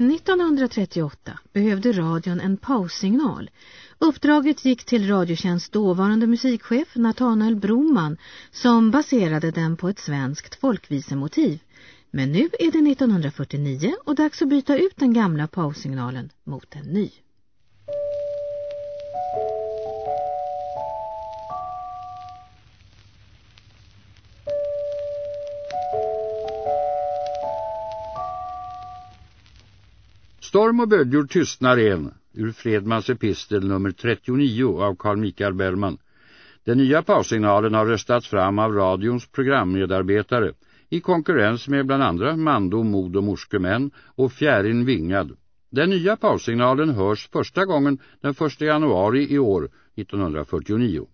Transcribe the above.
1938 behövde radion en paussignal. Uppdraget gick till Radiotjänst dåvarande musikchef Nathanael Broman som baserade den på ett svenskt folkvisemotiv. Men nu är det 1949 och dags att byta ut den gamla paussignalen mot en ny. Storm och bödjor tystnar en ur Fredmans epistel nummer 39 av Carl Mikael Bellman. Den nya paussignalen har röstats fram av radions programmedarbetare i konkurrens med bland andra Mando, Mod och Morskemän och Fjärin Vingad. Den nya paussignalen hörs första gången den 1 januari i år 1949.